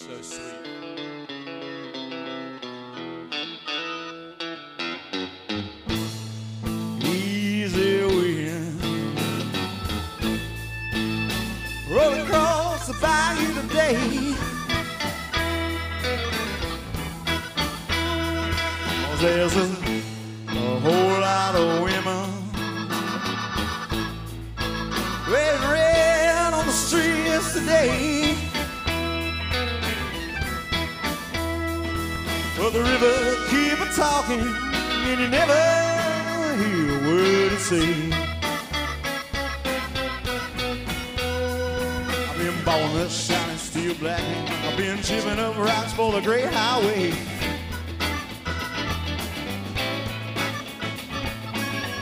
So sweet. There's a, a whole lot of women wearing red on the streets today. Well, the river keep a talking, and you never hear a word it say. I've been born this shining steel black. I've been chipping up rocks for the great highway.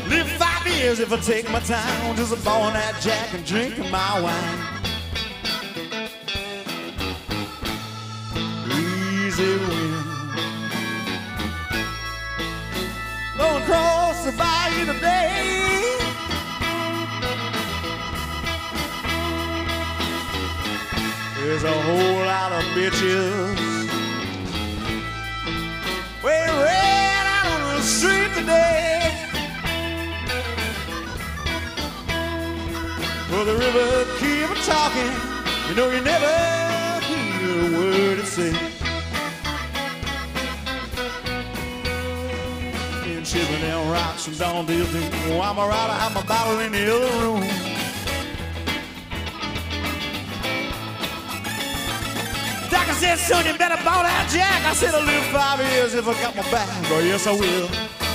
Live five years if I take my time, just a ballin' that jack and drinking my wine. Easy wind. Across the. There's a whole lot of bitches wearing red out on the street today. Well, the river keep talking. You know you never hear a word it say. Chipping down rocks from dawn till noon. Oh, I'm a rider, have my bottle in the other room. Doctor said, son, you better ball that jack. I said, I'll live five years if I got my back. Oh, yes, I will.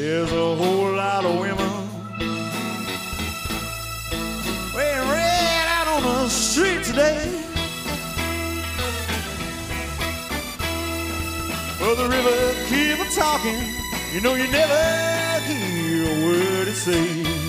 There's a whole lot of women wearing red out on the street today. Well, the river keep a talking. You know you never hear a word it say.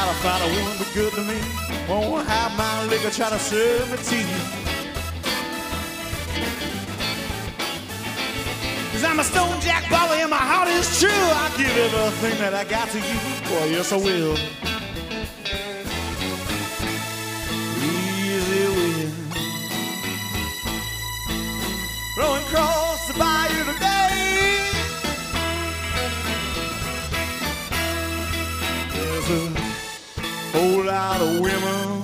Gotta find a woman be good to me. Won't have my liquor try to serve me tea. Cause I'm a stone jack baller and my heart is true. I'll give everything that I got to you. Boy, yes I will. Women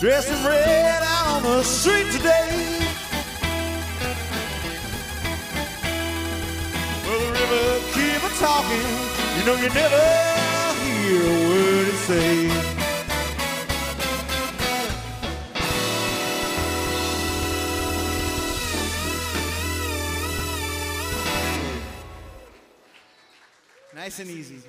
dressed in red out on the street today. Well, the river keep a talking. You know you never hear a word it say. Nice and easy.